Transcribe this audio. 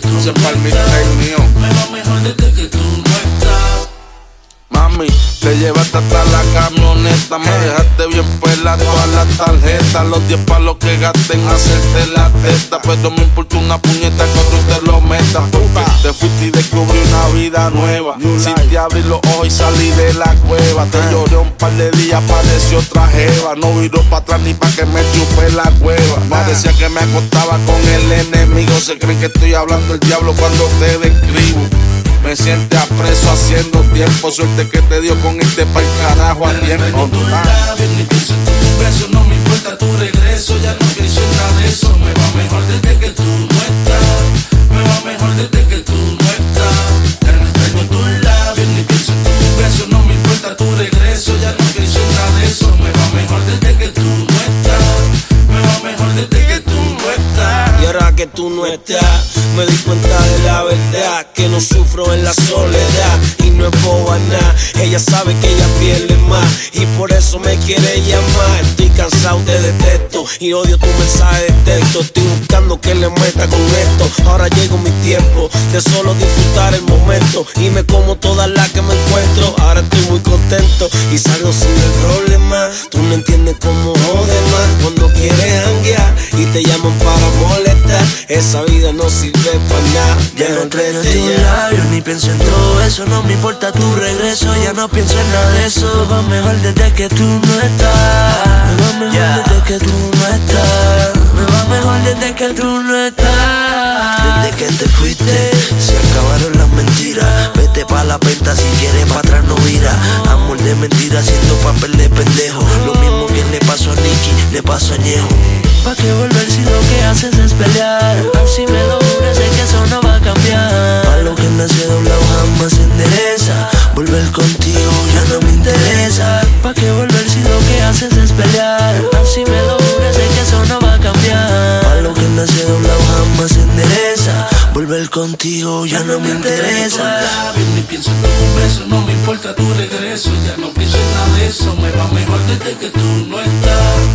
que tú. Sepa el Reino Unión. Me va mejor desde que tú. Te llevaste hasta la camioneta, me dejaste bien pela todas las tarjetas. Los 10 palos que gasté en hacerte la testa. Pero me importa una puñeta que otro te lo meta. Porque te fuiste y descubrí una vida nueva. Sin te abrí los ojos y salí de la cueva. Te lloré un par de días, pareció otra jeva. No viro para atrás ni pa' que me chupe la cueva. Parecía que me acostaba con el enemigo. Se creen que estoy hablando el diablo cuando te describo. Me siente apreso haciendo tiempo. Suerte que te dio con este pa'l carajo a tiempo. Que tú no estás me di cuenta de la verdad, que no sufro en la soledad y no es boba nada. Ella sabe que ella pierde más y por eso me quiere llamar. Estoy cansado de detesto y odio tu mensaje de texto. Estoy buscando que le meta con esto. Ahora llegó mi tiempo de solo disfrutar el momento y me como todas las que me encuentro. Ahora estoy muy contento y salgo sin el problema. Tú no entiendes cómo jode Esa vida no sirve ya no creo en tus labios, ni pienso en todo eso. No me importa tu regreso, ya no pienso en nada de eso. Me va mejor desde que tú no estás. Me va mejor desde que tú no estás. Me va mejor desde que tú no estás. Desde que te fuiste, se acabaron las mentiras. Vete pa' la venta si quieres pa' atrás no vira. Amor de mentira haciendo papel de pendejo. Lo mismo que le pasó a Nicky, le pasó a Ñejo. ¿Pa' qué volver si lo que haces es pelear? Contigo ya no me interesa. Ni pienso en un beso, no me importa tu regreso. Ya no pienso en nada de eso. Me va mejor desde que tú no estás.